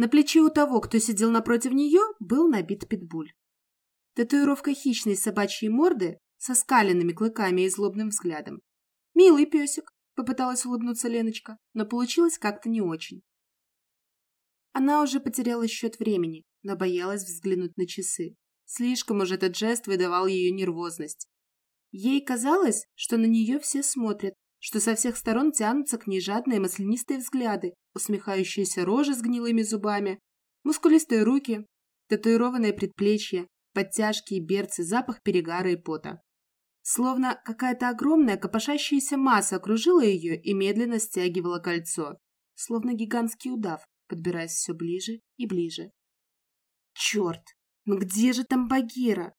На плече у того, кто сидел напротив нее, был набит питбуль. Татуировка хищной собачьей морды со скаленными клыками и злобным взглядом. «Милый песик», — попыталась улыбнуться Леночка, но получилось как-то не очень. Она уже потеряла счет времени, но боялась взглянуть на часы. Слишком уж этот жест выдавал ее нервозность. Ей казалось, что на нее все смотрят, что со всех сторон тянутся к ней жадные маслянистые взгляды, усмехающиеся рожи с гнилыми зубами, мускулистые руки, татуированные предплечья, подтяжки и берцы, запах перегара и пота. Словно какая-то огромная копошащаяся масса окружила ее и медленно стягивала кольцо, словно гигантский удав, подбираясь все ближе и ближе. Черт! Ну где же там Багира?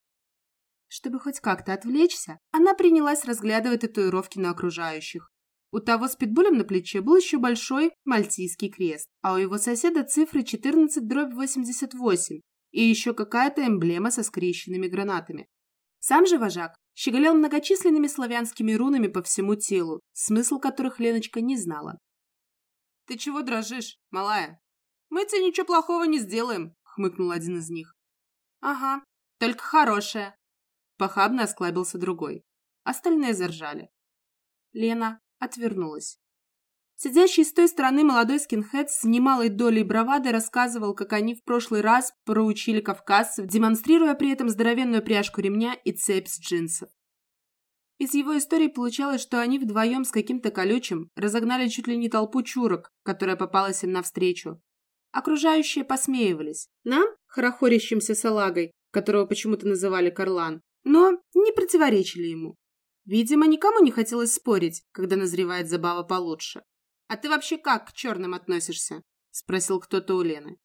Чтобы хоть как-то отвлечься, она принялась разглядывать татуировки на окружающих. У того с питбулем на плече был еще большой мальтийский крест, а у его соседа цифры 14 дробь 88 и еще какая-то эмблема со скрещенными гранатами. Сам же вожак щеголял многочисленными славянскими рунами по всему телу, смысл которых Леночка не знала. «Ты чего дрожишь, малая? Мы тебе ничего плохого не сделаем», — хмыкнул один из них. «Ага, только хорошее», — похабно осклабился другой. Остальные заржали. Лена отвернулась. Сидящий с той стороны молодой скинхед с немалой долей бравады рассказывал, как они в прошлый раз проучили кавказцев, демонстрируя при этом здоровенную пряжку ремня и цепь с джинсов. Из его истории получалось, что они вдвоем с каким-то колючим разогнали чуть ли не толпу чурок, которая попалась им навстречу. Окружающие посмеивались. Нам, хорохорящимся салагой, которого почему-то называли Карлан, но не противоречили ему. Видимо, никому не хотелось спорить, когда назревает забава получше. «А ты вообще как к черным относишься?» – спросил кто-то у Лены.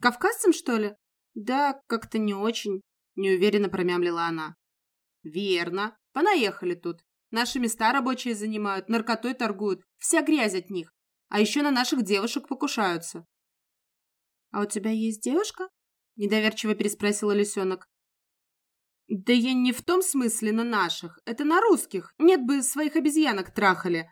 «Кавказцам, что ли?» «Да, как-то не очень», – неуверенно промямлила она. «Верно. Понаехали тут. Наши места рабочие занимают, наркотой торгуют. Вся грязь от них. А еще на наших девушек покушаются. «А у тебя есть девушка?» – недоверчиво переспросила лисенок. «Да я не в том смысле на наших, это на русских. Нет бы своих обезьянок трахали.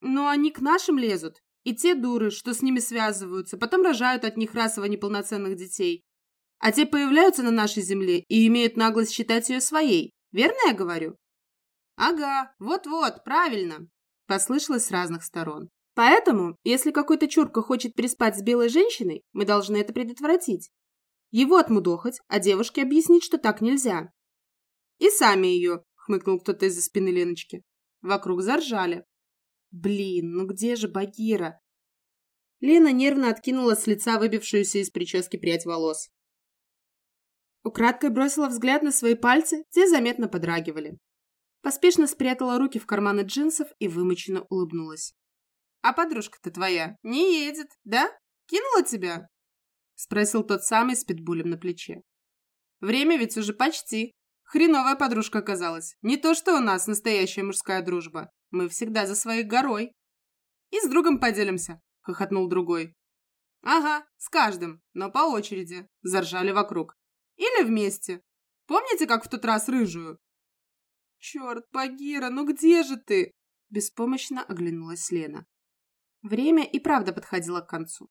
Но они к нашим лезут. И те дуры, что с ними связываются, потом рожают от них расово неполноценных детей. А те появляются на нашей земле и имеют наглость считать ее своей. Верно я говорю?» «Ага, вот-вот, правильно», – послышалось с разных сторон. Поэтому, если какой-то чурка хочет переспать с белой женщиной, мы должны это предотвратить. Его отмудохать, а девушке объяснить, что так нельзя. И сами ее, хмыкнул кто-то из-за спины Леночки. Вокруг заржали. Блин, ну где же Багира? Лена нервно откинула с лица выбившуюся из прически прядь волос. Украдкой бросила взгляд на свои пальцы, те заметно подрагивали. Поспешно спрятала руки в карманы джинсов и вымученно улыбнулась. «А подружка-то твоя не едет, да? Кинула тебя?» Спросил тот самый с питбулем на плече. «Время ведь уже почти. Хреновая подружка оказалась. Не то, что у нас настоящая мужская дружба. Мы всегда за своей горой». «И с другом поделимся», — хохотнул другой. «Ага, с каждым, но по очереди», — заржали вокруг. «Или вместе. Помните, как в тот раз рыжую?» «Черт, Багира, ну где же ты?» Беспомощно оглянулась Лена. Время и правда подходило к концу.